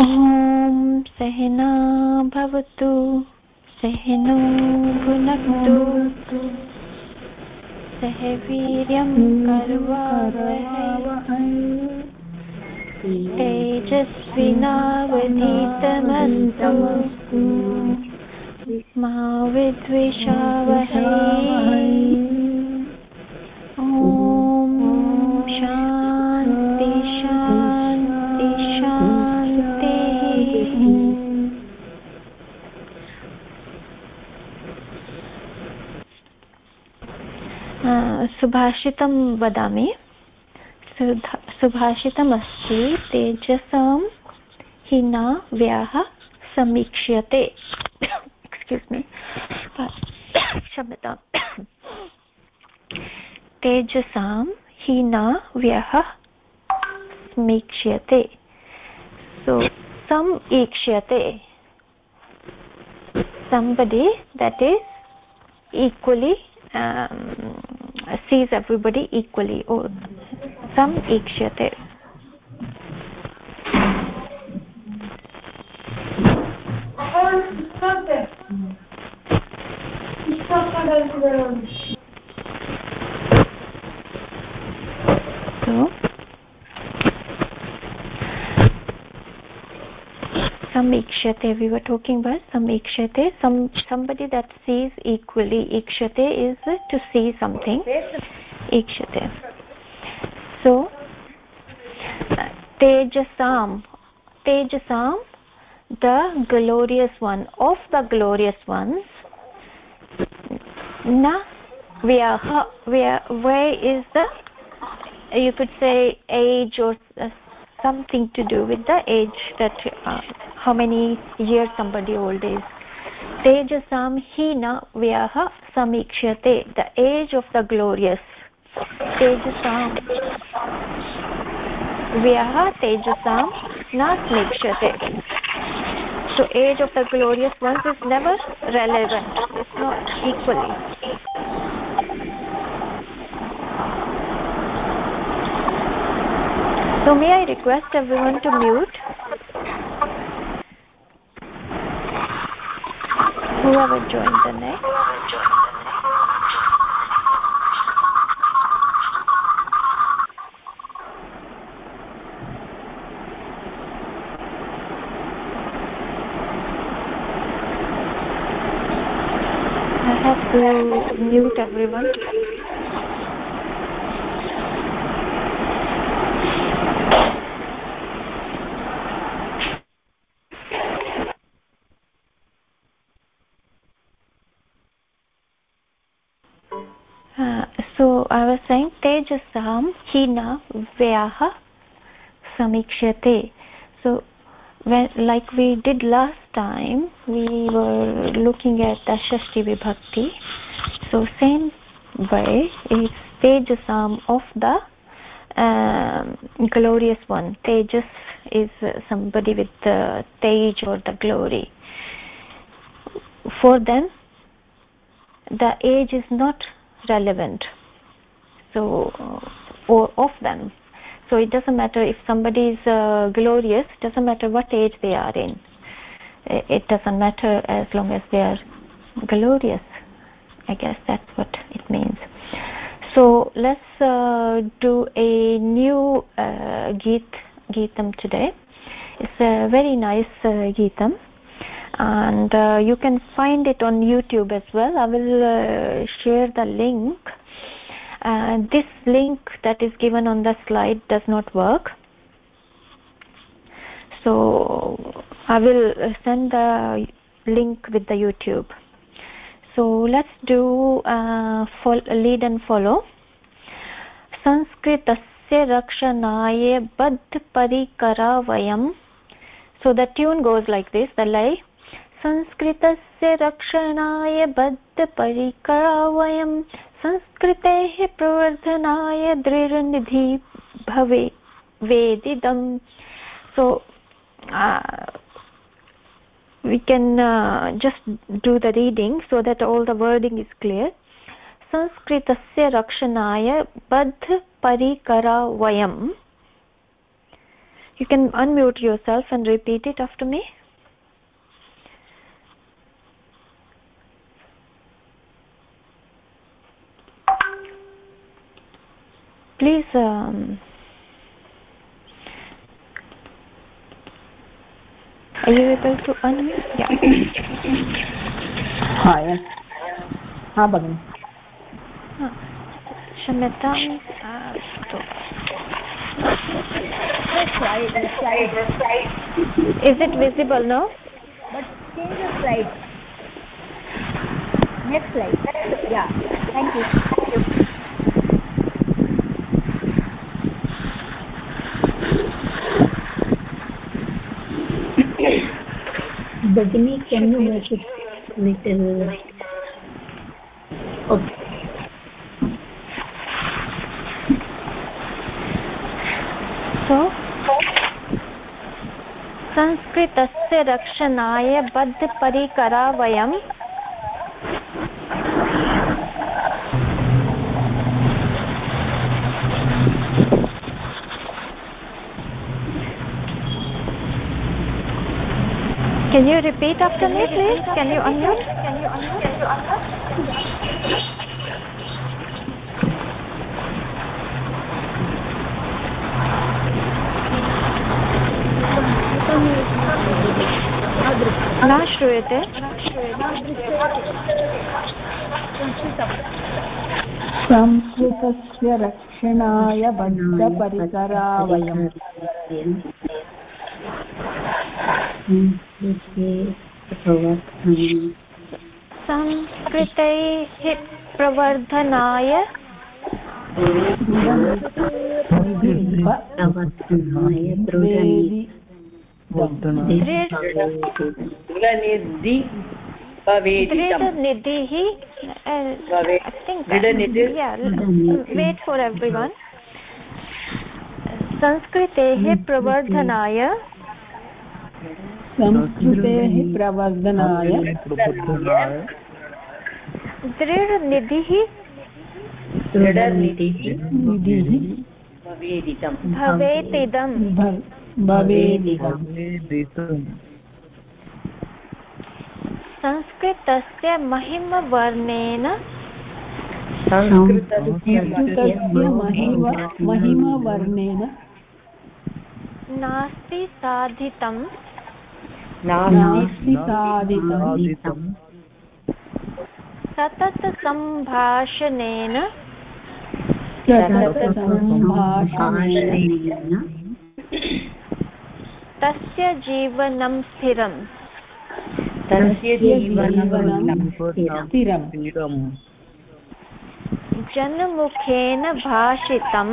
ॐ सहना भवतु सहनो भुनक्तु। सह वीर्यं तेजस्विनावधीतमस्तु। मा विद्विषावहै ॐ शान्ति। सुभाषितं वदामि। सुभाषितमस्ति तेजसां हि न व्याः समीक्ष्यते। एक्स्क्यूस् मी क्षम्यताम्। तेजसां हि न व्यः समीक्ष्यते। सो सम् ईक्ष्यते is equally um, sees everybody equally. Or some ikshate hmm. so samikshate we were talking about samikshate some somebody that sees equally ikshate is to see something. Ikshate so tejasam. Tejasam the glorious one. Of the glorious ones na vyaha where where is the you could say age or uh, something to do with the age that uh, how many years somebody old is tejasam hina vyaha samikshate the age of the glorious tejasam vyaha tejasam na samikshate so age of the glorious ones is never relevant it's not equally so may i request everyone to mute whoever joined the next I have to mute everyone. Tejasam hina vyaha samikshate. So when like we did last time we were looking at the shashti vibhakti. So same way is tejasam of the um, glorious one. Tejas is somebody with the tej or the glory. For them the age is not relevant so or of them. So it doesn't matter if somebody is uh, glorious doesn't matter what age they are in. It doesn't matter as long as they are glorious. I guess that's what it means. So let's uh, do a new uh, geet geetam today. It's a very nice uh, geetam. And uh, you can find it on youtube as well. I will uh, share the link. uh, this link that is given on the slide does not work so i will send the link with the youtube so let's do uh, lead and follow संस्कृतस्य रक्षणाय बद्धपरिकरा वयं so the tune goes like this the lay संस्कृतस्य रक्षणाय बद्धपरिकरा वयं संस्कृतेः प्रवर्धनाय दृढनिधि भवे वेदिदं so we can just do the reading so that all the wording is clear संस्कृतस्य रक्षणाय बद्धपरिकर वयं you can unmute yourself and repeat it after me please um, are you able to unmute yeah हा हा भगिनि क्षम्यतां अस्तु is it visible now but change the slide next slide yeah thank you Bagini, can you make it little okay so संस्कृतस्य रक्षणाय बद्धपरिकरा वयं Can you repeat after me, please? Can you unmute? Can you unmute? Can you unmute? न श्रूयते संस्कृतस्य रक्षणाय बद्धपरिकरा वयम् संस्कृतैः प्रवर्धनाय दृढनिधि वेट् फोर् एव्रि वन् संस्कृतेः प्रवर्धनाय संस्कृतेः प्रवर्धनाय। दृढनिधिः। दृढनिधिः। निधिः भवेदितं भवेतिदं भव- भवेदिदम् संस्कृतस्य महिमवर्णेन संस्कृतस्य संस्कृतस्य महिम महिमवर्णेन। नास्ति साधितं नास्ति साधितं सततसम्भाषणेन तस्य जीवनं स्थिरम् जनमुखेन भाषितं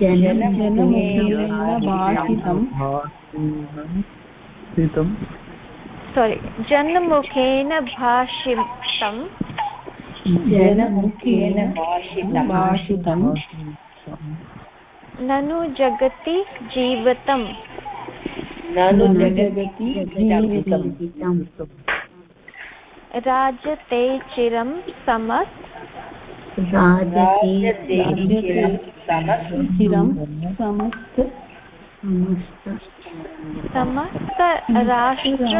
जनमुखेन भाषितं सोरि जनमुखेन भाषितं जनमुखेन भाषितं ननु जगति जीवितं ननु जगति जीवितम्। राजते चिरं समस्। राजते चिरं समस्। चिरं समस्त राष्ट्रमा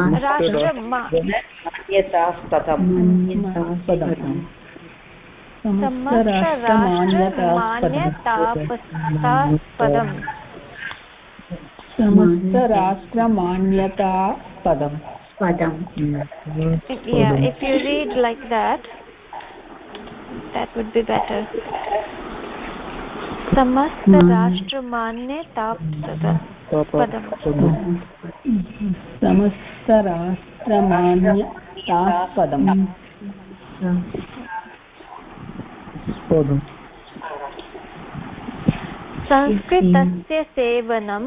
समस्तराष्ट्रमान्यतापदम् समस्तराष्ट्रमान्यता पदम्। Yeah if you read like that that would be better समस्त राष्ट्रमान्य पदम् समस्तराष्ट्रमान्यतापदम् संस्कृतस्य सेवनं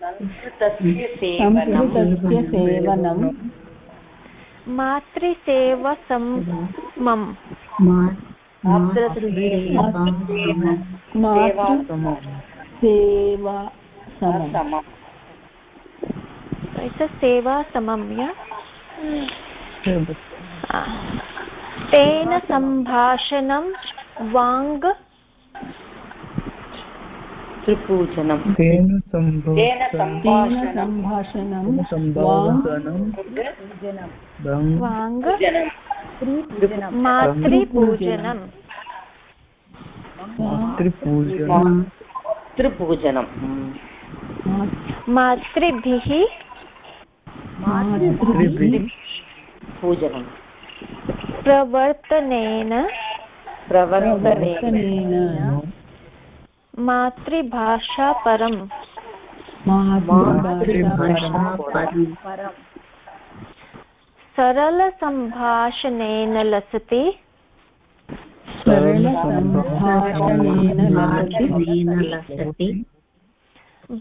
संस्कृतस्य सेवनं संस्कृतस्य सेवनं मातृसेवसमम् मातृ सेवा। yeah? Ah. तेन सम्भाषणं वाङ् त्रिपूजनं तेन सम्भाषणं वाङ् मातृपूजनं मातृपूजनं मातृभिः पूजनं प्रवर्तनेन प्रवर्तनेन। वर्तनेन मातृभाषापरं मातृभाषा परं सरलसम्भाषणेन लसति।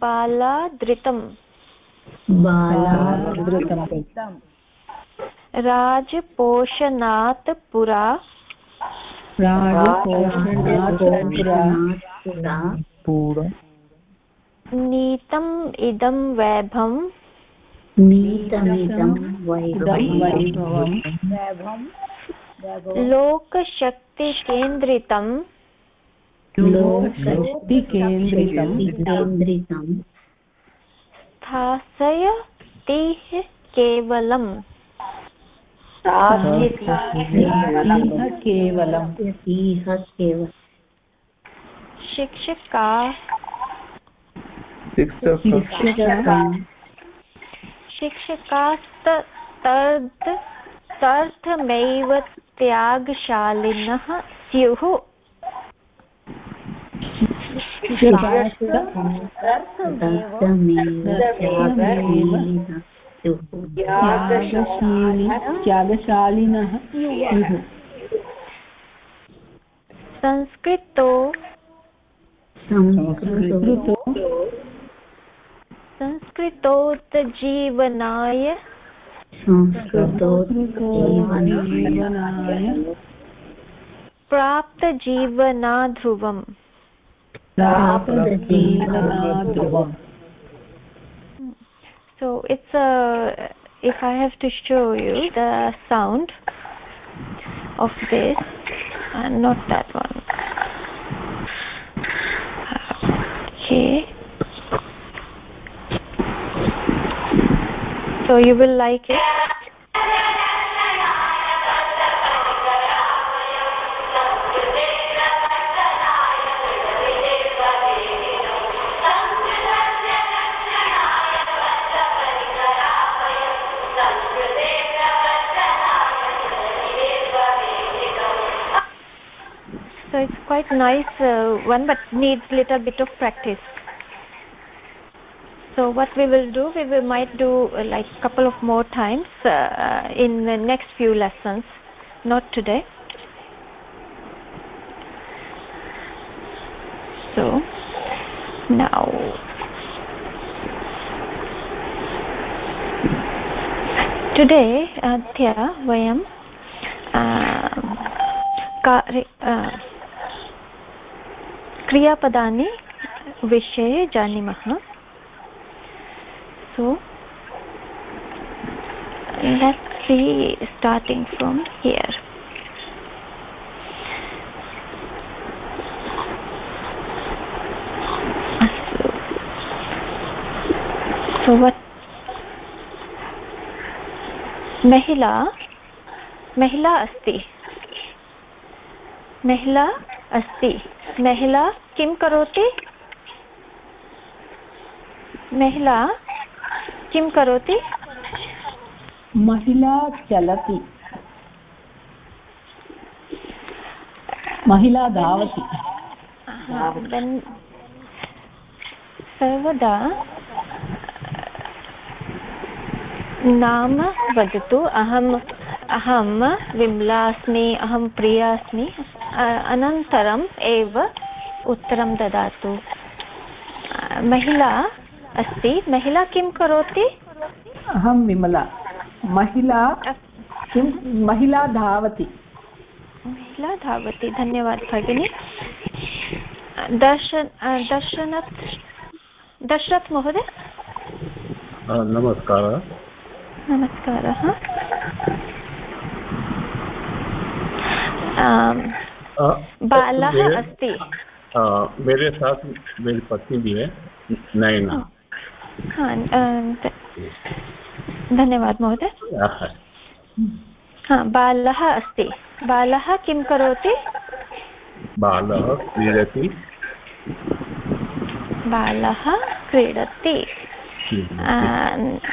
बालादृतं बालादृतं राजपोषणात् पुरा नीतम् इदं वैभवं नीतमिदं वैभवम् वैभवं लोकशक्तिकेन्द्रितं लोकशक्तिकेन्द्रितं स्थासयतिः केवलम् केवलं शिक्षका शिक्षक शिक्षकं शिक्षकास्तर्थ तर्थमेव त्यागशालिनः स्युः। त्यागशालिनः संस्कृतो संस्कृतो कृतो संस्कृतोत्जीवनाय संस्कृतो जीवनाय जीवनाय प्राप्तजीवनाध्रुवम् प्राप्तजीवनाध्रुवम् so it's a if i have to show you the sound of this and not that one okay So you will like it. So it's quite nice uh, one but needs little bit of practice so what we will do we will might do uh, like couple of more times uh, in the next few lessons not today so now today अद्य वयं कार्य क्रियापदानि विषये जानीमः so let's see starting from here so what महिला महिला अस्ति महिला अस्ति महिला किं करोति महिला किं करोति? महिला चलति। महिला धावति। सर्वदा नाम वदतु। अहम् अहं विमला अस्मि अहं प्रिया अस्मि अनन्तरम् एव उत्तरं ददातु। महिला अस्ति? महिला किं करोति? अहं विमला। महिला किं? महिला धावति। महिला धावति। धन्यवादः भगिनि। दर्शन दर्शनत् दशरथ महोदय। नमस्कारः। नमस्कारः। बालः अस्ति। मेरे साथ मेरी पत्नी भी है नयना। हा धन्यवादः महोदय। हा बालः अस्ति। बालः किं करोति? बालः क्रीडति। बालः क्रीडति।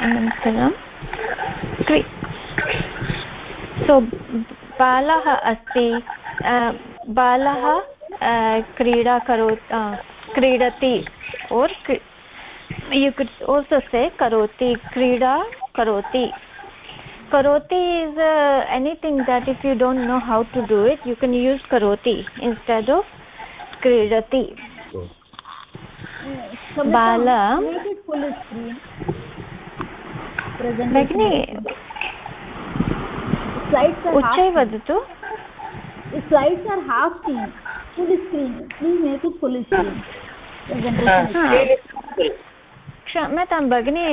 अनन्तरं क्री सो बालः अस्ति। बालः क्रीडा करो क्रीडति। और you could also say karoti krida karoti karoti is uh, anything that if you don't know how to do it you can use karoti instead of kridati bala भगिनि slides are उच्चै वदतु slides are half screen full screen please make it full screen क्षम्यतां भगिनि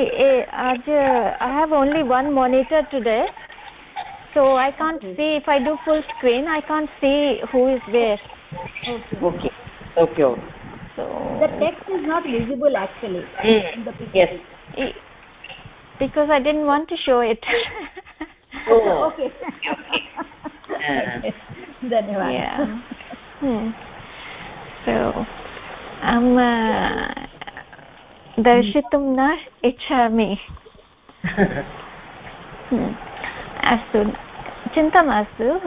आज I have only one monitor today so i can't see if i do full screen i can't see who is where okay okay okay so the text is not visible actually mm. in the picture yes because i didn't want to show it oh okay धन्यवादः yeah. hmm. so अहं दर्शितुं न इच्छामि अस्तु चिन्ता मास्तु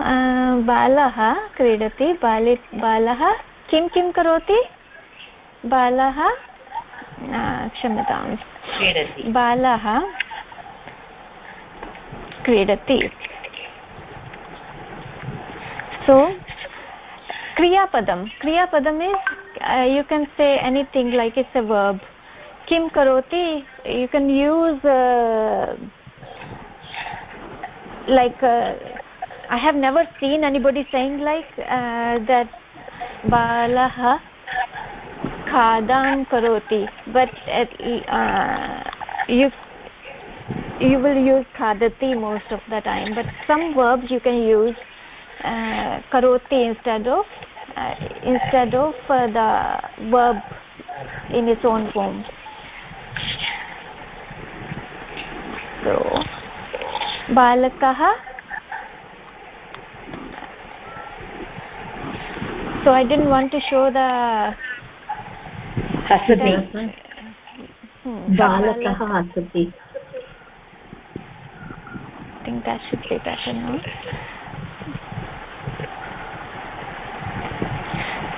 बालः क्रीडति बाले बालः किं किं करोति बालः क्षम्यतां बालः क्रीडति सो क्रियापदं क्रियापदम् is uh, you can say anything like it's a kim karoti you can use uh, like uh, i have never seen anybody saying like uh, that balah khadam karoti but you you will use khadati most of the time but some verbs you can use karoti instead of instead of the verb in its own form so balakah so i didn't want to show the hasati balakah hasati i think that should be better now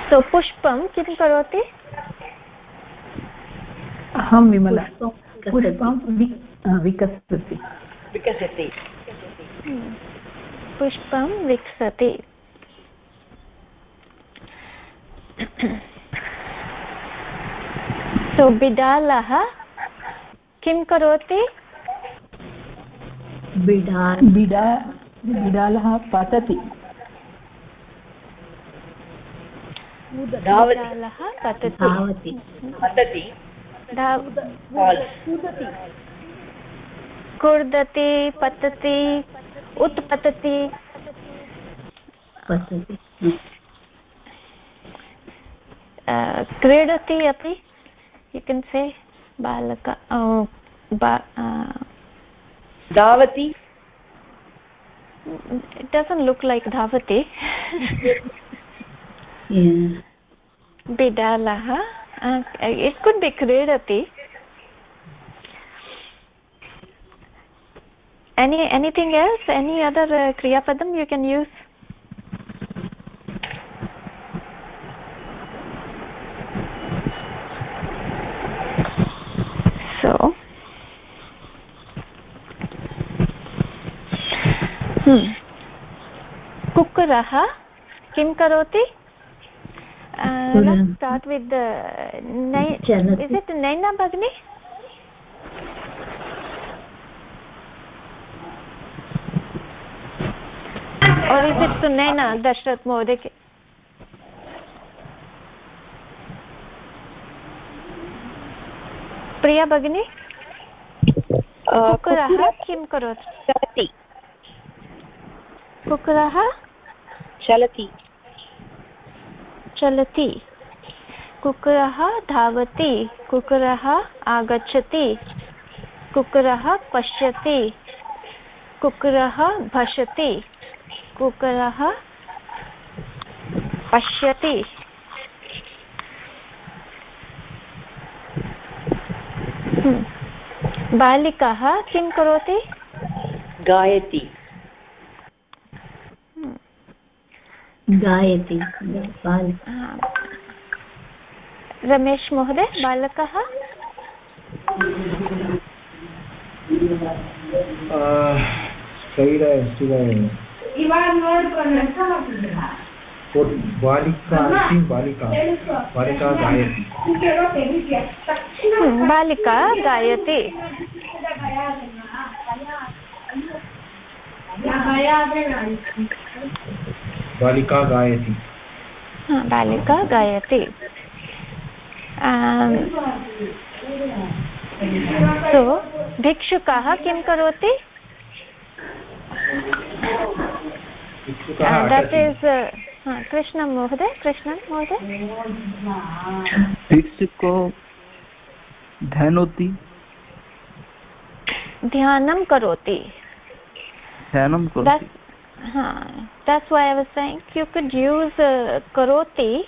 so पुष्पं किं करोति अहं विमला पुष्पं विकसति। विकसति। पुष्पं विकसति। सो बिडालः किं करोति? बिडा बिडा बिडालः पतति। धावति पतति। पतति। कुर्दति पतति उत्पतति। क्रीडति अपि यु लुक् लैक् धावति। बिडालः uh, it could be kridati any anything else any other uh, kriya padam you can use so hmm कुक्कुरः किं करोति uh, let's start with the is it naina bagni or is it sunaina dashrath mohoday प्रिया भगिनी कुकुरः किं करोति चलति कुकुरः चलति चलति। कुक्कुरः धावति, कुक्कुरः आगच्छति, कुक्कुरः पश्यति, कुक्कुरः भषति, कुक्कुरः पश्यति। हम्म। बालिकाः किं करोति? गायति। गायति रमेश महोदय बालकः? बालिका अस्ति बालिका बालिका गायति हम्म, बालिका गायति बालिका गायति। बालिका गायति। सो भिक्षुकः किं करोति? दट् इस् कृष्णं महोदय कृष्णं महोदय। भिक्षुको ध्यानोति? ध्यानं करोति। ध्यानं करोति। Huh, that's why i was saying you could use uh, karoti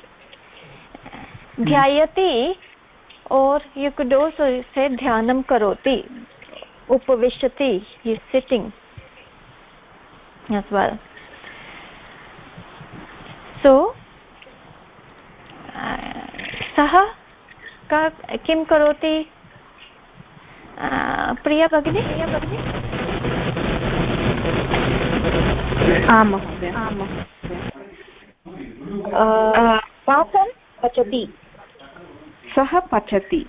dhyayati or you could also say dhyanam karoti upavishati he is sitting as well so सः का किं करोति प्रिया भगिनी प्रिया भगिनी आं महोदय पाकं पचति सः पचति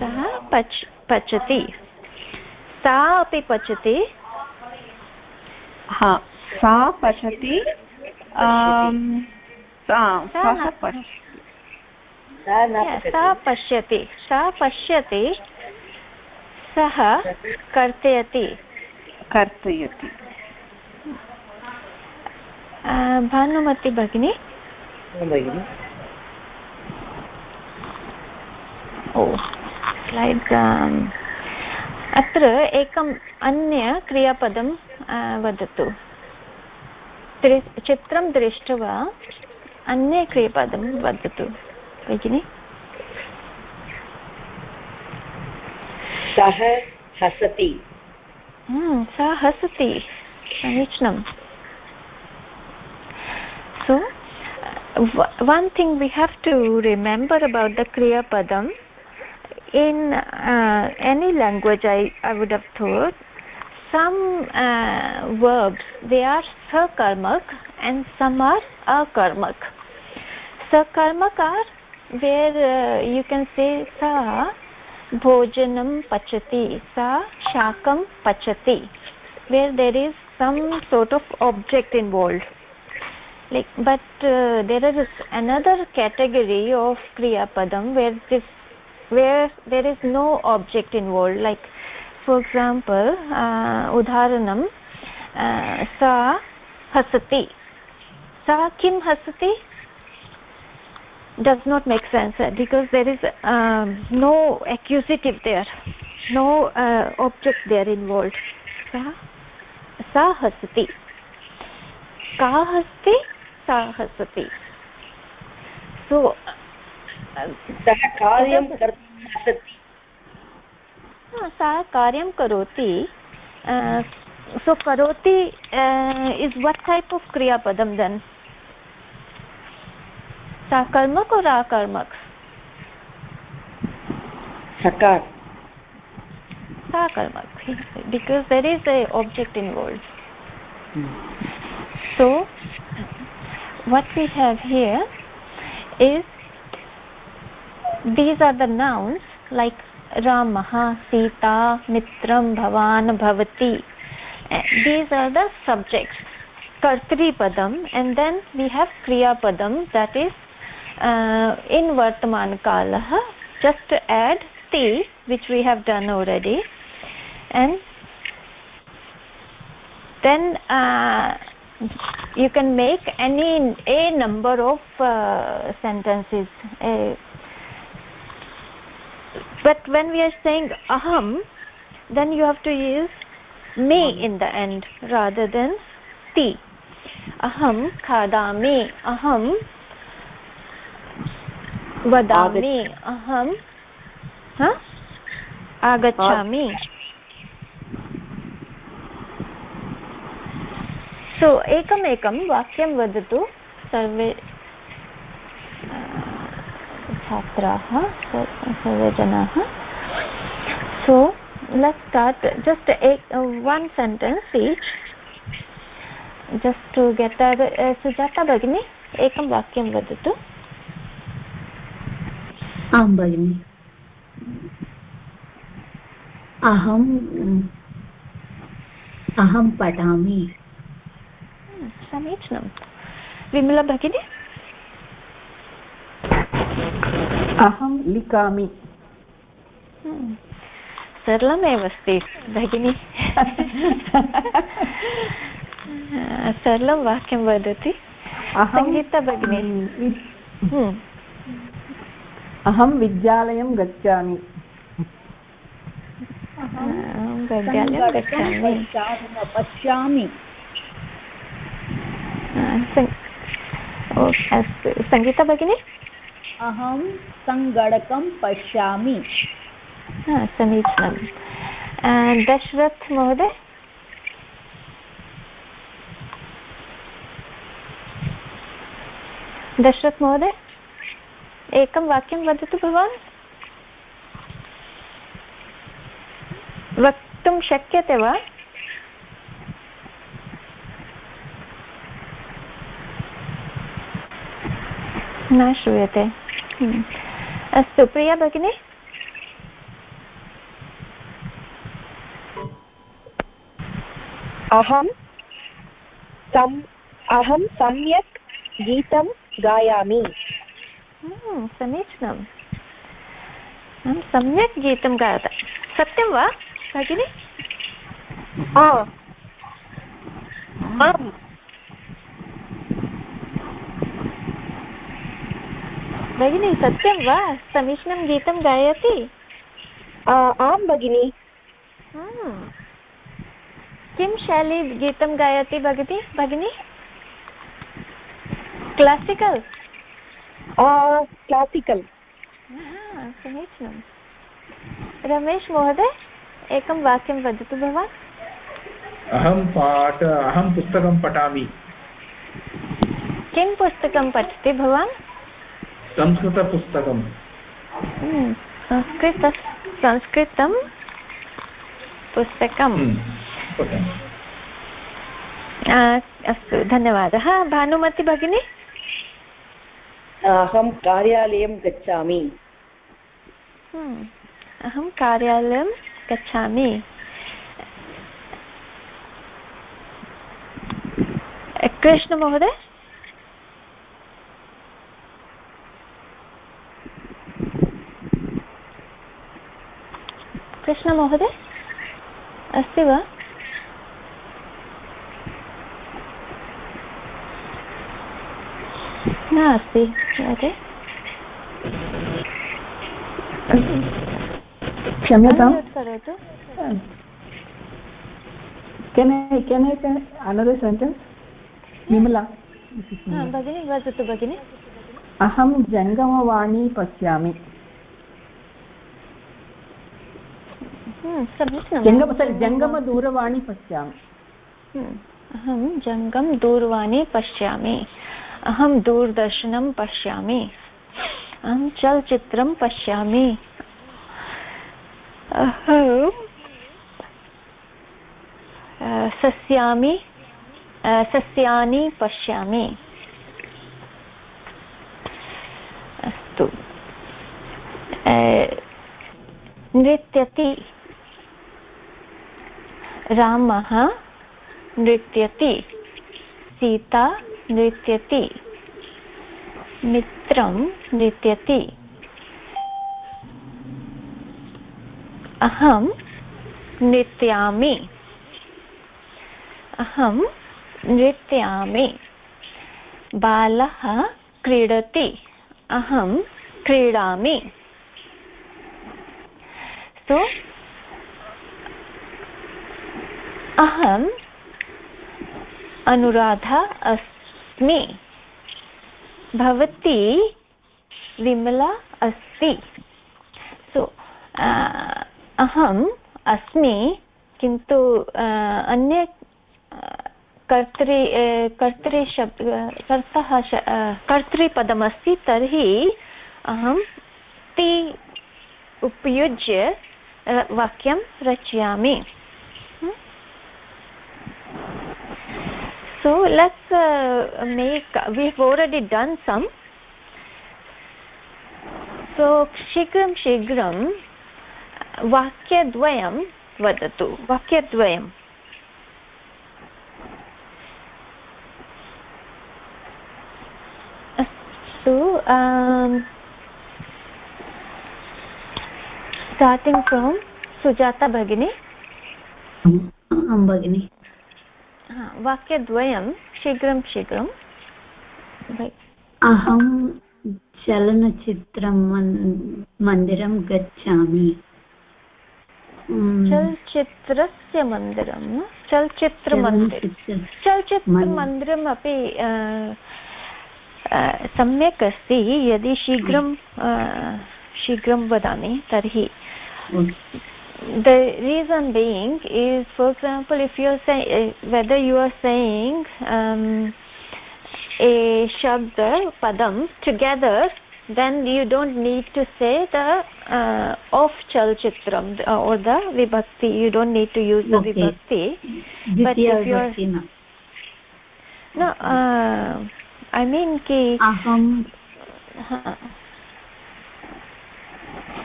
सः पच पचति सा अपि पचति हा सा पचति आम्, सा- पश्यति सा पश्यति सः कर्तयति कर्तयति भानुमति भगिनी भगिनि ओ लैक् अत्र एकम् अन्य क्रियापदं वदतु चित्रं दृष्ट्वा अन्य क्रियापदं वदतु भगिनि सः हसति सा हसति समीचीनं so uh, one thing we have to remember about the kriya padam in uh, any language I, I would have thought some uh, verbs they are sakarmak and some are akarmak. Sakarmak are where uh, you can say sa bhojanam pachati sa shakam pachati where there is some sort of object involved like but uh, there is another category of kriya padam where this where there is no object involved like for example uh, udharanam uh, sa hasati sa kim hasati does not make sense uh, because there is um, no accusative there no uh, object there involved sa sa hasati का हस्ति सा हसति सो सः कार्यं सा कार्यं करोति। So करोति is what type of क्रियापदं then सा कर्मक और आकर्मक सकार। सा कर्मक because there is a object involved so what we have here is these are the nouns like ramah sita mitram bhavan bhavati. Uh, these are the subjects. Kartri padam and then we have kriya padam that is uh, in vartaman kalah just to add ti which we have done already. And then uh, you can make any a number of uh, sentences uh, but when we are saying aham then you have to use me in the end rather than ti. Aham khadami aham vadami aham ha agachami सो एकमेकं वाक्यं वदतु सर्वे छात्राः सर्वे जनाः so let start just one sentence each just get Sujata भगिनी एकं वाक्यं वदतु आं भगिनि अहम् अहं पठामि समीचीनं विमला भगिनी अहं लिखामि। सरलमेव अस्ति भगिनि। सरलं वाक्यं वदति। सङ्गीता भगिनी। अहं विद्यालयं गच्छामि। विद्यालयं गच्छामि। पश्यामि। अस्तु सङ्गीता भगिनी? अहं सङ्गणकं पश्यामि। समीचीनं दशरथ महोदय? दशरथ महोदय? एकं वाक्यं वदतु भवान्। वक्तुं शक्यते वा? न श्रूयते हम्म। अस्तु प्रिया भगिनी? अहं सम् अहं सम्यक् गीतं गायामि। हम्म, समीचीनम्। अहं सम्यक् गीतं गायत सत्यं वा भगिनि? आम्। भगिनी सत्यं वा? समीचीनं गीतं गायति? आं भगिनि। किं शैली गीतं गायति भगिनी? भगिनी? क्लासिकल् क्लासिकल् समीचीनं। रमेश महोदय एकं वाक्यं वदतु भवान्। अहं पाठ अहं पुस्तकं पठामि। किं पुस्तकं पठति भवान्? संस्कृतपुस्तकं हम्म, संस्कृत संस्कृतं पुस्तकं अस्तु धन्यवादः। भानुमति भगिनी? अहं कार्यालयं गच्छामि। हम्म, अहं कार्यालयं गच्छामि। कृष्णमहोदय कृष्णमहोदय अस्ति वा? नास्ति महोदय। क्षम्यताम्। करोतु। Can I can I can another sentence? Vimla हा, भगिनी वदतु भगिनि। अहं जङ्गमवाणी पश्यामि हम्म, समीचीनं जङ्गम sorry, जङ्गमदूरवाणी पश्यामि। हम्म, अहं जङ्गं दूरवाणी पश्यामि। अहं दूरदर्शनं पश्यामि। अहं चलचित्रं पश्यामि। अहं सस्यामि सस्यानि पश्यामि। अस्तु। नृत्यति। रामः नृत्यति, सीता नृत्यति, मित्रं नृत्यति। अहं नृत्यामि। अहं नृत्यामि। बालः क्रीडति, अहं क्रीडामि। सो अहम् अनुराधा अस्मि। भवती विमला अस्ति। सो अहम् अस्मि, किन्तु अन्य कर्तरि कर्तरि शब् कर्तः कर्तृपदमस्ति तर्हि अहं ति उपयुज्य वाक्यं रचयामि। So let's uh, make we've already done some. So शीघ्रं शीघ्रं वाक्यद्वयं वदतु वाक्यद्वयम् अस्तु स्टार्टिङ्ग् फ्रोम् सुजाता भगिनी भगिनी वाक्यद्वयं शीघ्रं शीघ्रं। अहं चलनचित्रं मन्दिरं गच्छामि। चलचित्रस्य मन्दिरं चलचित्रमन्दिरं चलचित्रमन्दिरमपि सम्यक् अस्ति। यदि शीघ्रं शीघ्रं वदामि तर्हि। The reason being is for example if you are saying uh, whether you are saying um, a shabda padam together then you don't need to say the uh, of chalchitram uh, or the vibhakti. You don't need to use the okay. vibhakti. But if you are no uh, i mean ki aham.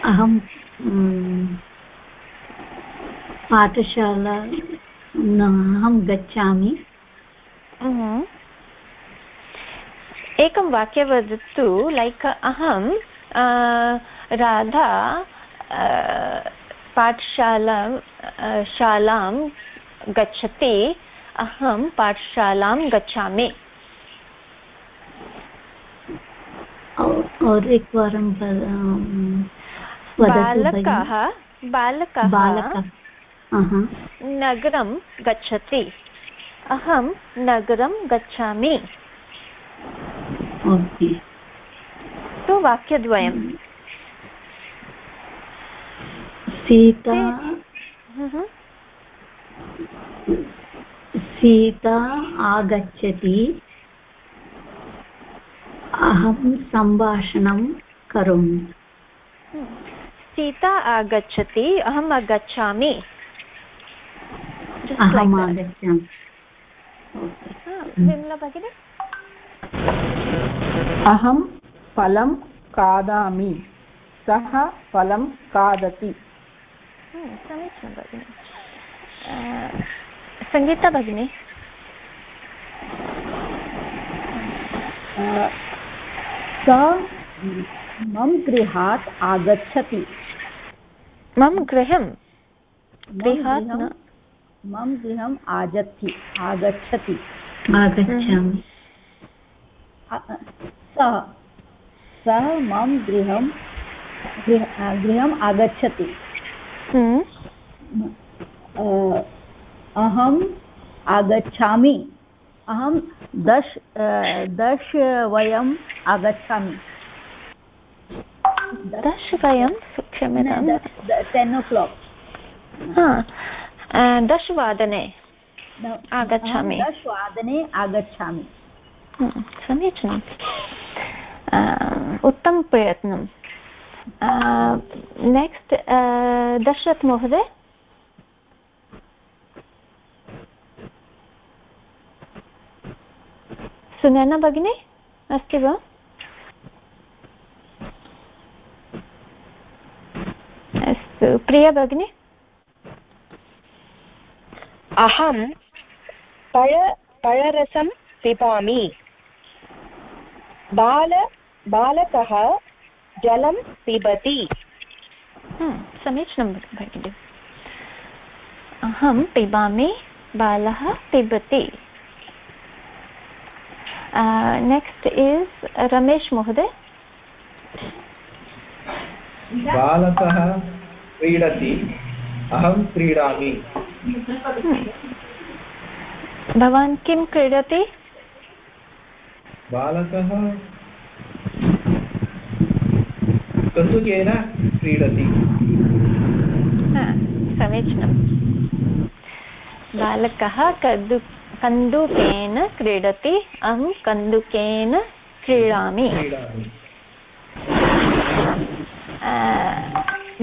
Aham पाठशाला अहं गच्छामि। एकं वाक्य वदतु like अहं राधा पाठशालां शालां गच्छति अहं पाठशालां गच्छामि। एकवारं बालकः बालकः। नगरं गच्छति। अहं नगरं गच्छामि। तु वाक्यद्वयं सीता सीता आगच्छति। अहं सम्भाषणं करोमि। सीता आगच्छति अहम् आगच्छामि अहम् आगच्छामि विमला भगिनि अहं फलं खादामि सः फलं खादति समीचीनं भगिनि सङ्गीता भगिनि स मम गृहात् आगच्छति मम गृहं गृहात् मम गृहम् आगच्छति आगच्छति। आगच्छामि। सः सः मम गृहं गृहम् आगच्छति। हम्म। अहम् आगच्छामि। अहं दश दश वयम् आगच्छामि। दश वयं? क्षम्यतां। टेन् ओ क्लाक् दशवादने आगच्छामि दशवादने आगच्छामि समीचीनम् उत्तमं प्रयत्नं नेक्स्ट् दशरथ महोदय सुनैना भगिनी अस्ति वा अस्तु प्रिया भगिनी अहं पळ पळरसं पिबामि। बाल बालकः जलं पिबति। समीचीनं भगिनि। अहं पिबामि बालः पिबति। नेक्स्ट् इस् रमेश महोदय। बालकः क्रीडति अहं क्रीडामि। भवान् किं क्रीडति? बालकः कन्दुकेन क्रीडति। हा, समीचीनं बालकः कन्दु कन्दुकेन क्रीडति अहं कन्दुकेन क्रीडामि।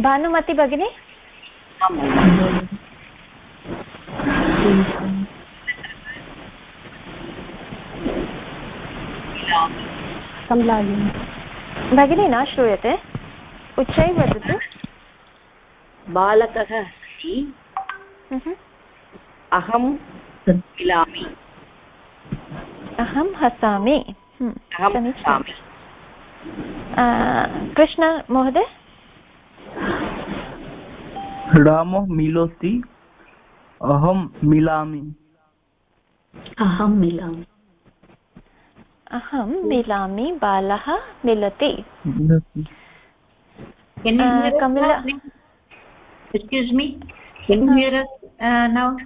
भानुमति भगिनी? भगिनी न श्रूयते। उच्चैः वदतु। बालकः अस्ति। Mhm. अहं मिलामि। अहं हसामि। हम्म, समीचीनं। कृष्ण महोदय। रामः मिलोति। अहं मिलामि अहं मिलामि अहं मिलामि बालः मिलति Uh, please? Excuse me. Can you hear us uh, now?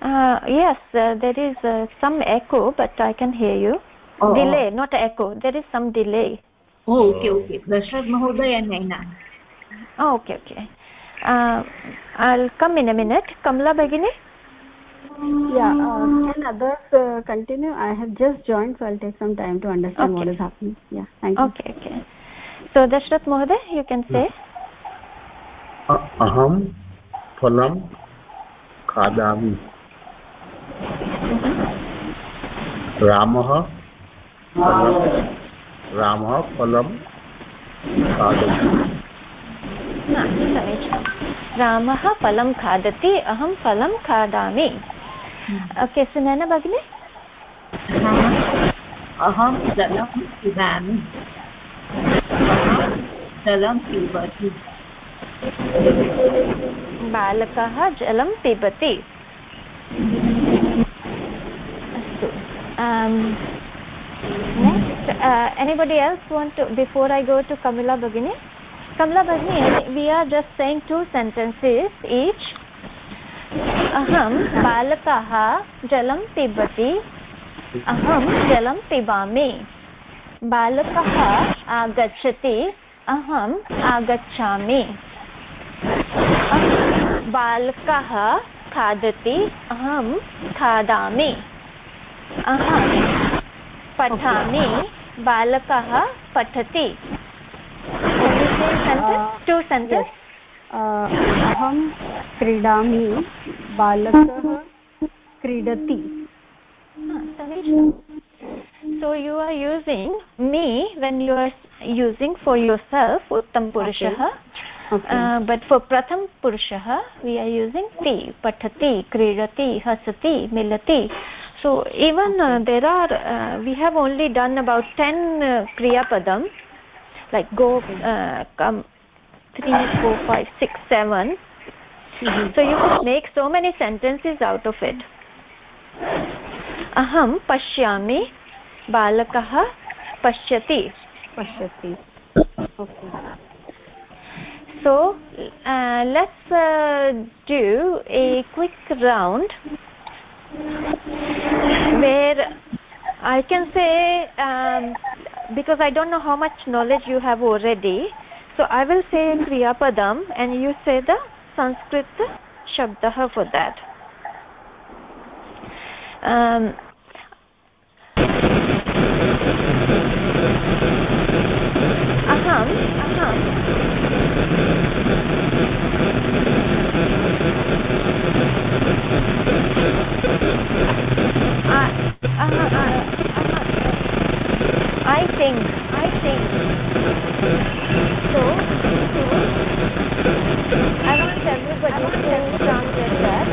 Uh, yes, uh, there is uh, some echo, but I can hear you. Oh, delay, not echo. There is some delay. Oh, okay, okay. Prasad Mahoday and Naina. Oh, okay, okay. Uh, I'll come in a minute. Kamla Bagini? Yeah, uh, can others uh, continue? I have just joined, so I'll take some time to understand okay. what is happening. Yeah, thank you. Okay, okay. So, Dashrath Mohoday, you can say. अ- अहं फलं खादामि रामः रामः फलं खादति न, समीचीनं रामः फलं खादति अहं फलं खादामि। ओके सुनैना भगिनी? अहं जलं पिबामि। जलं पिबति। बालकः जलं पिबति। अस्तु। Next anybody else want to before I go to Kamala भगिनी? कमला भगिनी we are just saying two sentences each अहं बालकः जलं पिबति। अहं जलं पिबामि। बालकः आगच्छति। अहम् आगच्छामि। बालकः खादति। अहं खादामि। अहं पठामि। बालकः पठति। अहं क्रीडामि बालकः क्रीडति so you are using me when you are using for yourself uttam purushah Okay. okay. uh, but for pratham purushah we are using ti pathati kridati hasati milati so even uh, there are uh, we have only done about 10 uh, kriya padam like go uh, come 3 4 5 6 7 so you could make so many sentences out of it अहं पश्यामि बालकः पश्यति पश्यति so uh, let's uh, do a quick round where i can say um, because I don't know how much knowledge you have already. So I will say Kriyapadam and you say the Sanskrit Shabdah for that. Um, aham, aham. Ah, ah, ah. I think, I think. So, so I want everybody to translate that.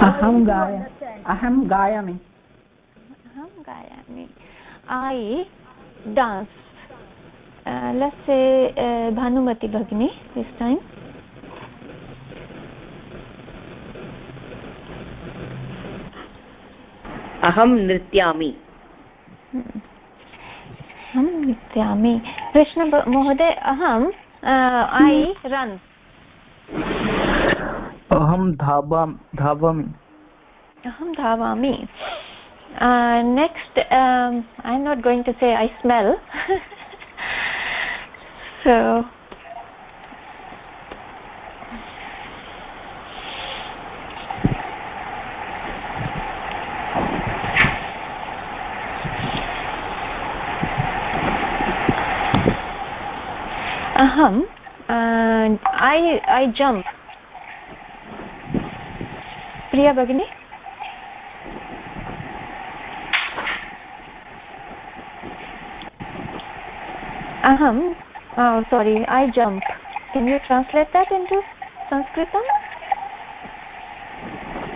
अहं गाय अहं गायामि अहं गायामि I dance. Uh, let's say uh, Bhanumati Bhagini this time. अहं नृत्यामि। अहं नृत्यामि। कृष्ण महोदय अहं ऐ रन् अहं धावा धावामि। अहं धावामि। Next I am not going to say I smell so aham i i jump. Priya bagini? Aham. Oh sorry i jump. Can you translate that into sanskritam?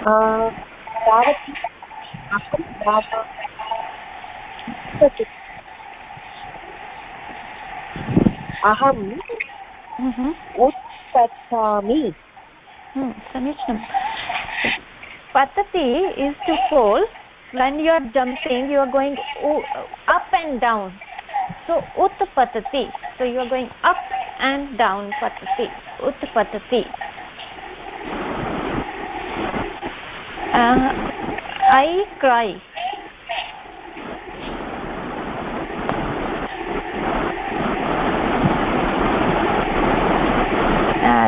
Uh अहम् उत्पतामि समीचीनं patati is to fall when you are jumping you are going up and down so utpatati so you are going up and down patati utpatati uh, i cry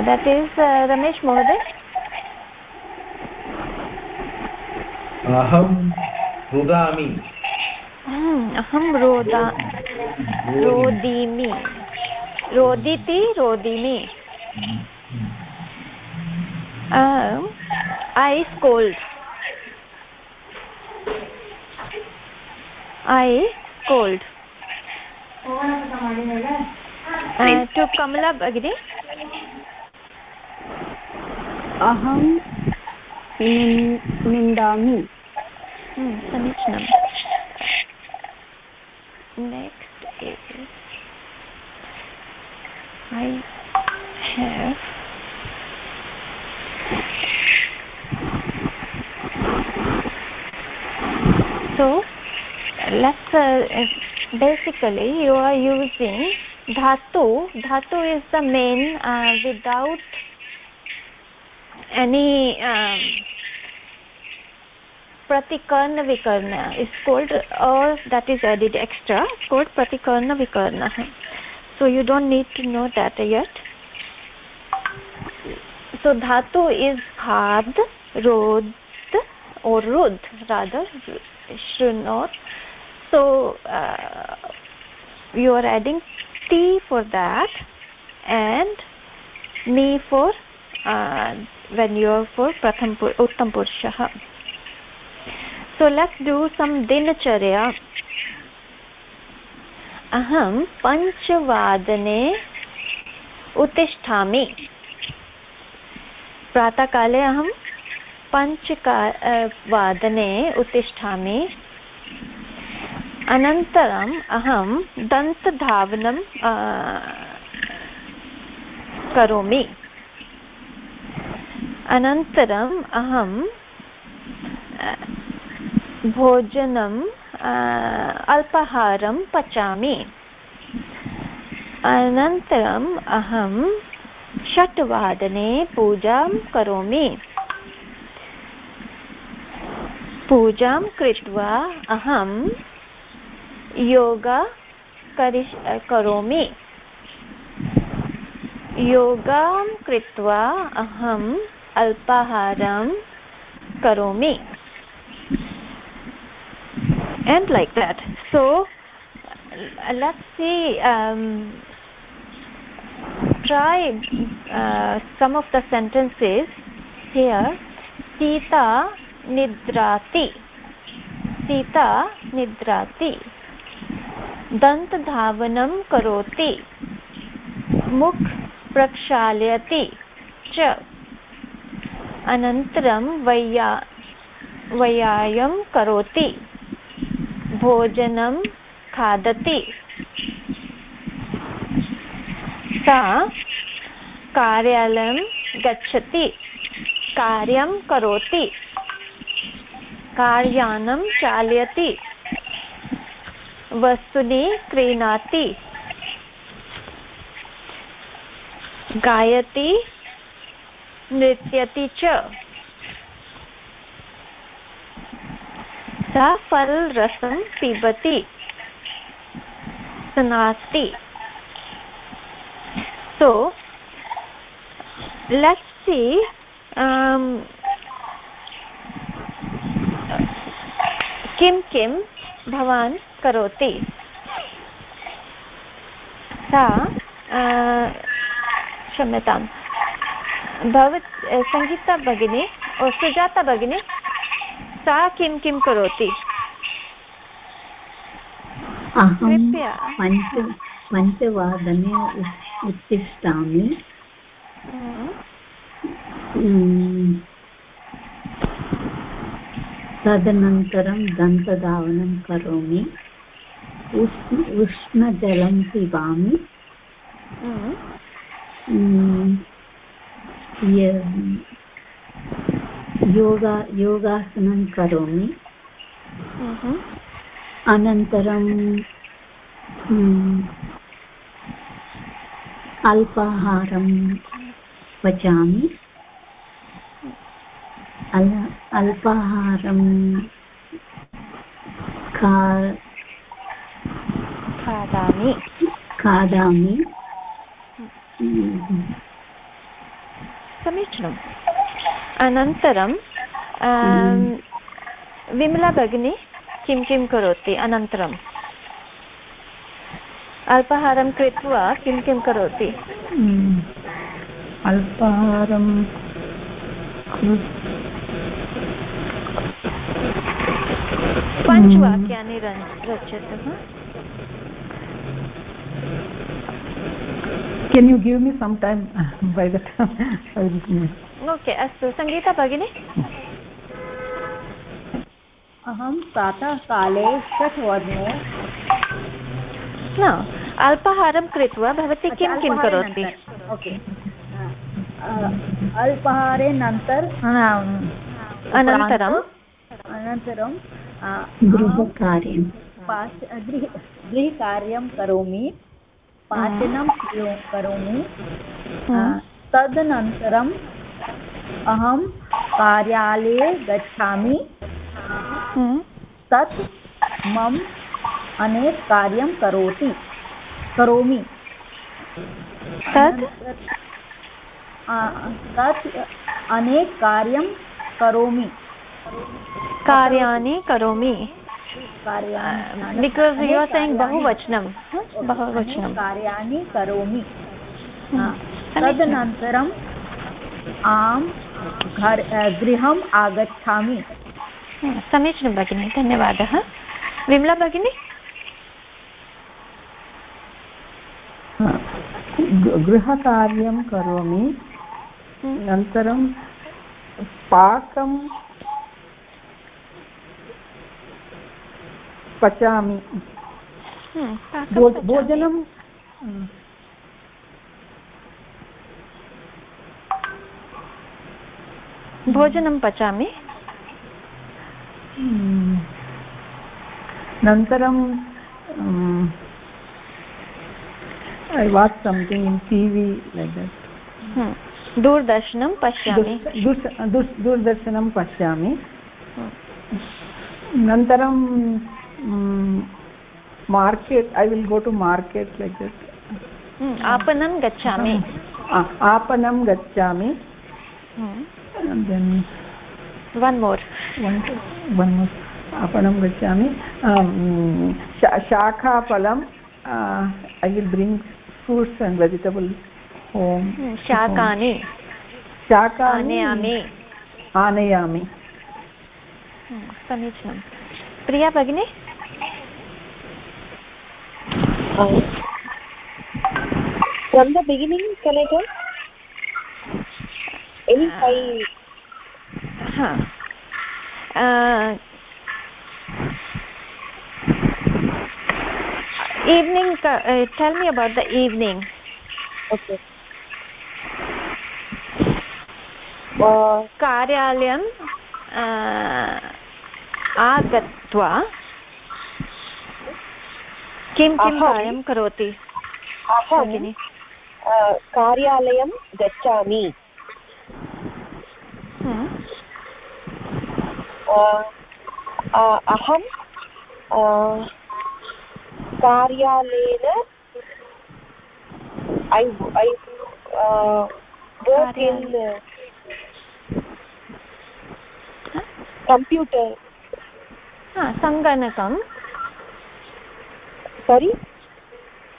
That is uh, ramesh mohoday अहं रुदामि अहं रोदा रोदिमि रोदिति रोदिमि I scold I scold to Kamla भगिनी अहं निन्दामि समीचीनं next is I have so let's uh, basically you are using dhatu dhatu is the main uh, without any um, pratikarna vikarna is called or that is added extra called pratikarna vikarna so you don't need to know that yet so dhatu is bhad rod or rud rather shrunot so uh, you are adding t for that and me for uh, when you are for pratham uttam purushah so let's do some dinacharya अहं पञ्चवादने उत्तिष्ठामि प्रातःकाले अहं पञ्चका वादने उत्तिष्ठामि अनन्तरम् अहं दन्तधावनं करोमि अनन्तरम् अहं भोजनम् अल्पाहारं पचामि। अनन्तरम् अहं षट्वादने पूजां करोमि। पूजां कृत्वा अहं योगा करिष्, करोमि। योगां कृत्वा अहम् अल्पाहारं करोमि। And like that so let's try some of the sentences here Sita निद्राति Sita निद्राति दन्तधावनं करोति मुख् प्रक्षालयति च अनन्तरं वैया वैयायं करोति। भोजनं खादति। सा कार्यालयं गच्छति, कार्यं करोति। कार्यानं चालयति। वस्तूनि क्रीणाति। गायति नृत्यति च। सा फलरसं पिबति। स्नाति so let's um, किं किं भवान् करोति? सा क्षम्यतां भव सङ्गीता भगिनी सुजाता भगिनी सा किं किं करोति? अहं पञ्च पञ्चवादने उत्तिष्ठामि। तदनन्तरं दन्तधावनं करोमि। उष्ण उष्णजलं पिबामि। योगा योगासनं करोमि। अनन्तरं अल्पाहारं पचामि। अल अल्पाहारं खा खादामि। खादामि। समीचीनम्। अनन्तरं विमला भगिनी किं किं करोति अनन्तरम् अल्पाहारं कृत्वा किं किं करोति? अल्पाहारं पञ्चवाक्यानि रचतु। Can you give me some time? By the time I will okay अस्तु सङ्गीता भगिनी अहं प्रातःकाले षट्वादने न अल्पाहारं कृत्वा भवती किं किं करोति? ओके। अल्पाहारे नन्तर अनन्तरम् अनन्तरं? गृहकार्यं। गृहकार्यं करोमि। पाचनं करोमि। तदनन्तरम् अहं कार्यालये गच्छामि। तत् मम अनेक कार्यं करोति करोमि। तत्? तत् अनेक कार्यं करोमि। कार्याणि करोमि। बिकास् यु आर् सेङ्ग् बहुवचनं बहुवचनं कार्याणि करोमि। तदनन्तरम् आं घर गृहम् आगच्छामि। समीचीनं भगिनि धन्यवादः। विमला भगिनी? गृहकार्यं करोमि। अनन्तरं पाकं पचामि। भोजनं? भोजनं पचामि। अनन्तरं I watch something in TV like that दूरदर्शनं पश्यामि। दूरदर्शनं पश्यामि। अनन्तरं market I will go to market like that आपणं गच्छामि आपणं गच्छामि वन् मोर् वन् मोर् आपणं गच्छामि शाखाफलं I will bring fruits and vegetables home शाकानि शाकानि आनयामि आनयामि समीचीनं प्रिया भगिनी from the beginning can i tell any five huh. uh, evening uh, tell me about the evening okay कार्यालयं आगत्वा किं किं कार्यं करोति? अहं कार्यालयं गच्छामि। अहं कार्यालयेन ऐ ऐ work in computer sorry?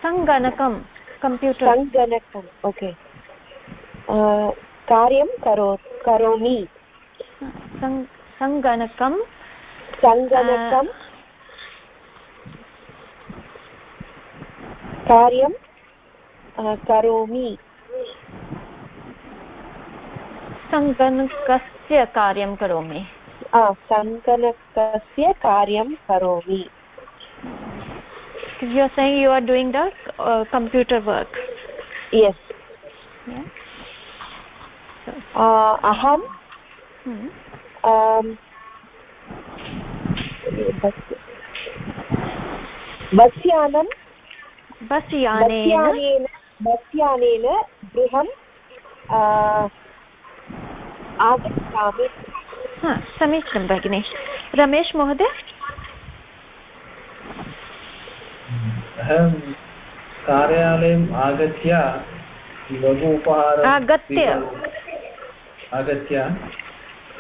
सङ्गणकं कम्प्यूटर् सङ्गणकम् ओके कार्यं करो करोमि सङ्गणकं सङ्गणकं कार्यं करोमि सङ्गणकस्य कार्यं करोमि सङ्गणकस्य कार्यं करोमि you are saying you are doing the uh, computer work yes yeah uh, aham hmm. um बस् यानं बस् यानेन बस् यानेन गृहं आगच्छामि समीचीनं भगिनि रमेश महोदय अहं कार्यालयम् आगत्य लघु उपहारम् आगत्य। आगत्य?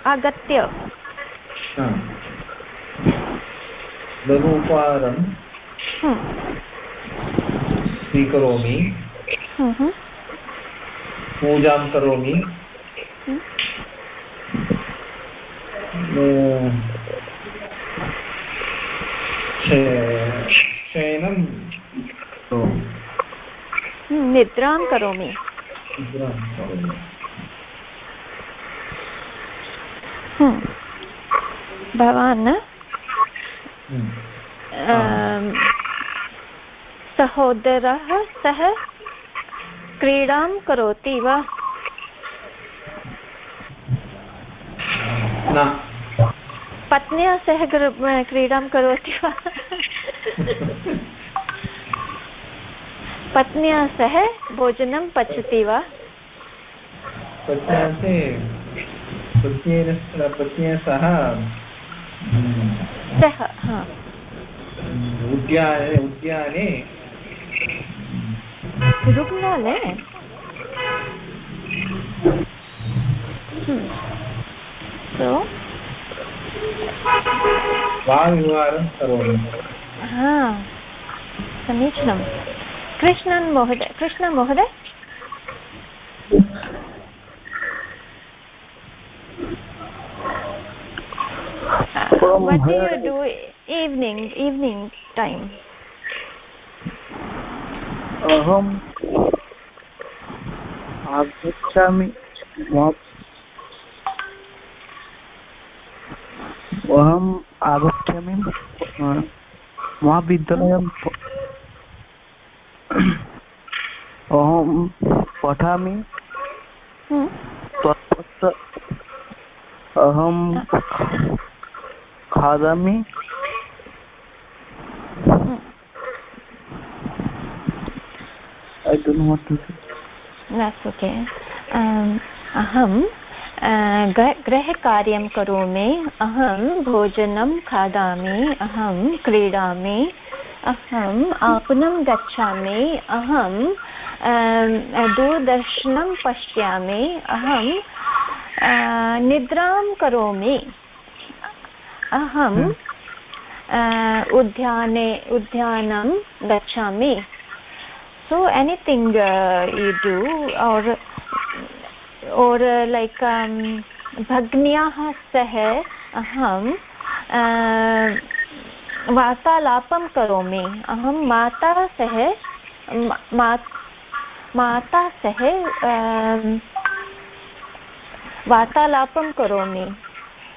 आगत्य। लघु उपहारं स्वीकरोमि। पूजां करोमि। शयनं निद्रां करोमि। भवान् सहोदरः सह क्रीडां करोति वा? पत्न्या सह क्रीडां करोति वा? पत्न्या सह भोजनं पचति वा? पत्न्या सह सः उद्याने उद्याने रुग्णालये? सो वाविहारं करोमि। हा समीचीनं कृष्णन् महोदय कृष्ण महोदय? what do you do evening evening time? अहम् आगच्छामि अहम् आगच्छामि महाविद्यालयं अहं पठामि। अहं खादामि. Um, अहं गृहकार्यं करोमि। अहं भोजनं खादामि। अहं क्रीडामि। अहम् आपणं गच्छामि अहं दूरदर्शनं पश्यामि अहं निद्रां करोमि। अहम् उद्याने उद्यानं गच्छामि। So anything uh, you do or or uh, like um, भग्न्याः सह अहं वार्तालापं करोमि अहं माता सह मा माता सह वार्तालापं करोमि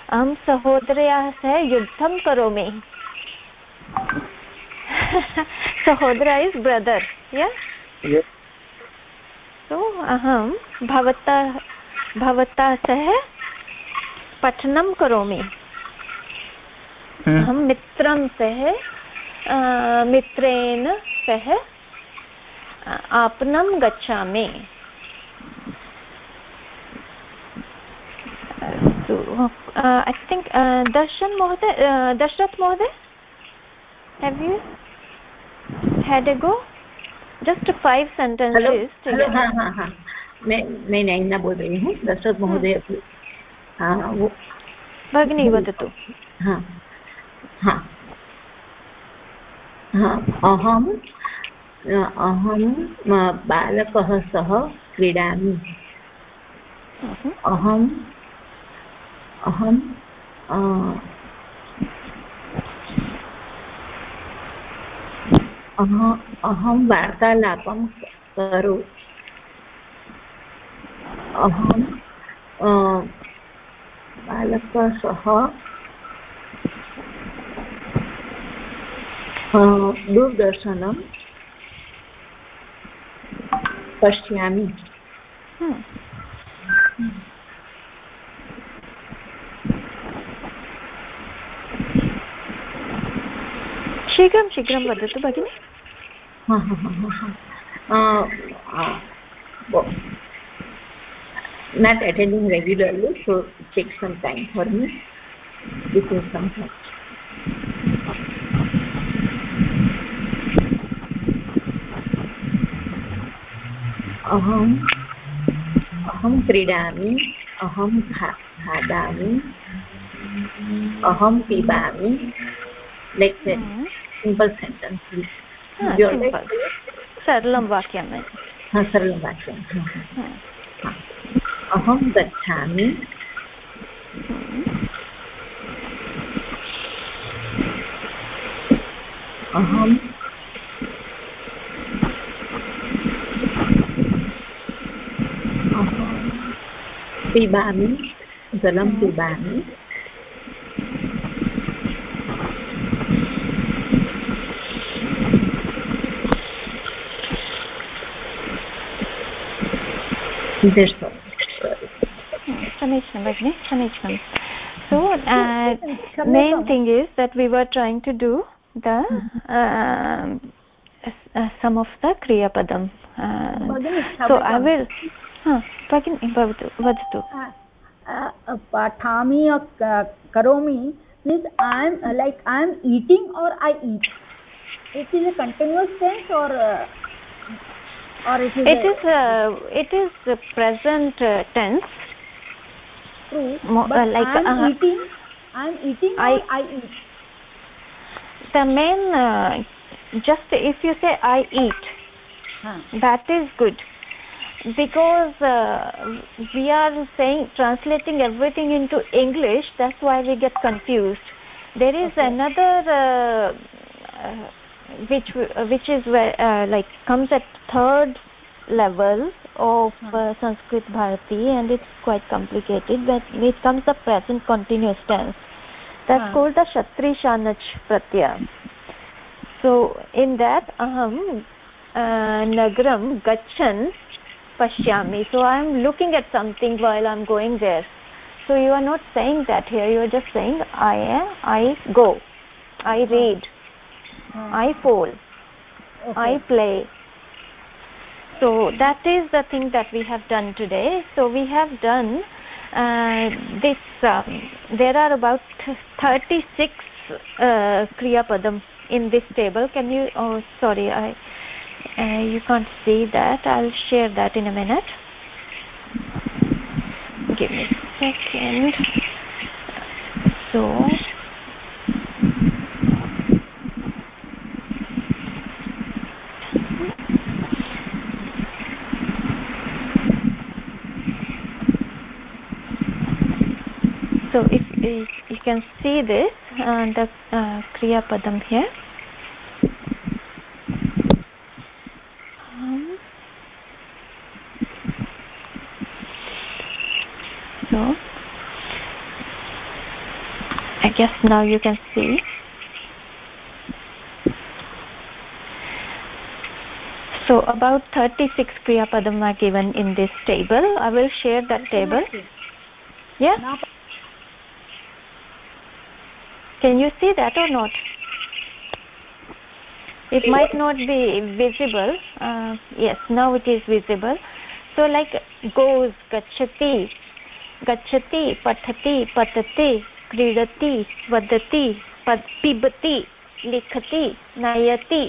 अहं सहोदर्याः सह युद्धं करोमि सहोदरा इस् ब्रदर् य? सो अहं भवतः भवता सह पठनं करोमि अहं मित्रं सह मित्रेण सह आपणं गच्छामि। ऐ थिङ्क् दर्शन महोदय दशरथ महोदय? Have you had a go just five sentences मैं मैं नैना बोल रही हूँ दशरथ महोदय अपि भगिनी वदतु। हा। हा। अहम् अहं बालकः सह क्रीडामि। अहम् अहं अहं वार्तालापं करो अहं बालकः दूरदर्शनं पश्यामि शीघ्रं शीघ्रं वदतु भगिनि not attending regularly so it takes some time for me between some time अहम् अहं क्रीडामि अहं खा खादामि अहं पिबामि। लैक् सिम्पल् सेण्टेन्स् सरलं वाक्यं सरलं वाक्यं अहं गच्छामि। अहं पिबामि जलं पिबामि समीचीनं भगिनि समीचीनं so uh, main thing is that we were trying to do the uh, uh, some of the kriya padam uh, so i will भगिनि भवतु वदतु पठामि करोमि means i am uh, like i am eating or i eat it is a continuous tense or uh, or it is it is uh, it is present uh, tense true Mo but like i am eating i am eating I, or i eat the main just if you say i eat huh. that is good because uh, we are saying translating everything into english that's why we get confused. There is okay. another uh, uh, which which is where like comes at third level of sanskrit bharati and it's quite complicated but it comes the present continuous tense. That's called the shatri shanach pratyaya so in that aham nagram gachan pashyami so i am looking at something while i'm going there. So you are not saying that here you are just saying i am i go i read i fall okay. i play. So that is the thing that we have done today. So we have done uh, this um, there are about 36 uh, kriya padam in this table. Can you oh sorry i uh, you can't see that. I'll share that in a minute. Give me a second. So so if, if you can see this uh, the uh, kriya padam here so i guess now you can see. So about 36 kriya padam are given in this table. I will share that table. Yeah? Can you see that or not? It might not be visible. Uh, yes now it is visible. So like goes gachati gachati pathati patati क्रीडति वदति पिबति लिखति नयति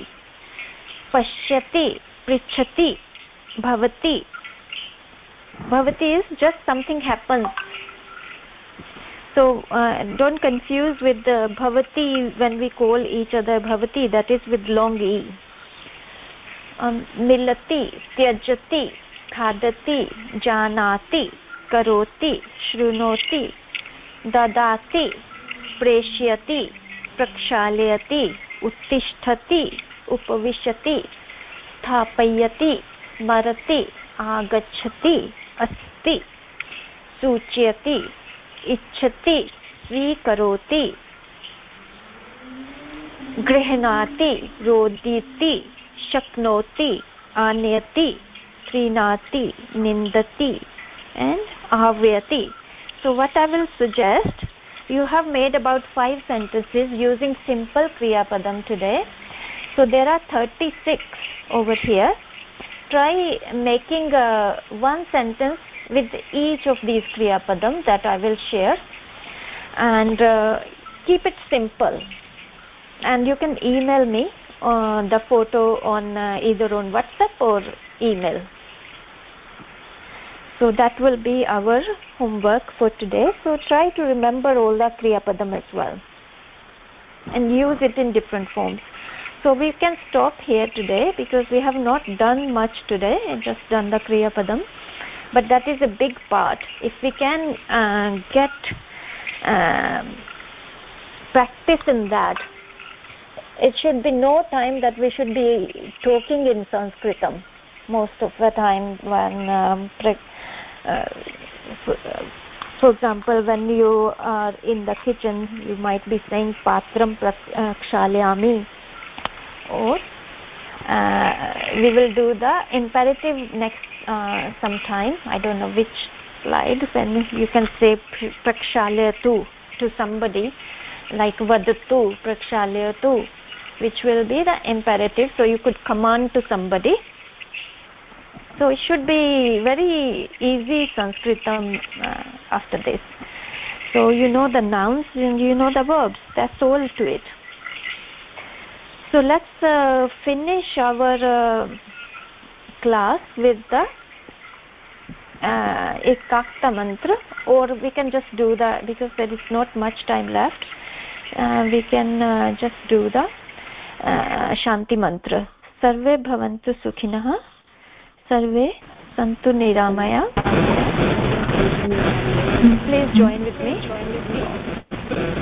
पश्यति पृच्छति भवति bhavati is just something happens so uh, don't confuse with the bhavati when we call each other bhavati that is with long e um, milati tyajati khadati janati karoti shrunoti dadati preshyati prakshalayati उत्तिष्ठति, उपविशति, स्थापयति मरति आगच्छति, अस्ति, सूचयति, इच्छति, स्वीकरोति, गृह्णाति, रोदिति, शक्नोति, आनयति क्रीणाति निन्दति। And avyati so what i will suggest you have made about five sentences using simple kriya padam today. So there are 36 over here. Try making uh, one sentence with each of these kriya padam that i will share. And uh, keep it simple. And you can email me uh, the photo on uh, either on whatsapp or email so that will be our homework for today. So try to remember all the kriya padam as well and use it in different forms. So we can stop here today because we have not done much today just done the kriya padam but that is a big part. If we can uh, get uh, practice in that it should be no time that we should be talking in sanskritam most of the time when um, for, uh, for example when you are in the kitchen you might be saying patram prakshalyami or uh, we will do the imperative next uh, sometime i don't know which slide when you can say prakshalayatu to somebody like vadatu prakshalayatu which will be the imperative. So you could command to somebody so it should be very easy sanskritam uh, after this so you know the nouns and you know the verbs that's all to it so let's uh, finish our uh, class with the uh, ekakta mantra or we can just do the because there is not much time left uh, we can uh, just do the uh, shanti mantra सर्वे भवन्तु सुखिनः सर्वे सन्तु निरामया। Join with me.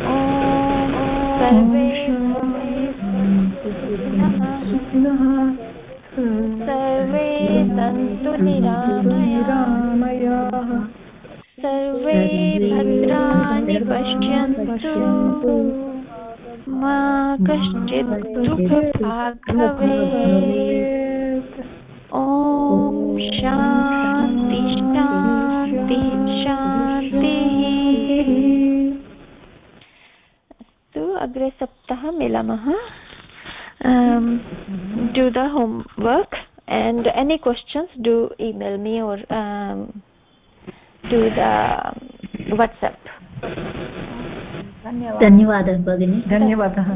ॐ सर्वे सर्वे सन्तु निरामयाः। सर्वे भद्राणि पश्यन्तु। मा कश्चित् दुःखभाग् ॐ शान्ति शान्ति शान्तिः अस्तु अग्रे सप्ताह मिलामः। Do the homework and me or to the WhatsApp धन्यवादः भगिनी धन्यवादः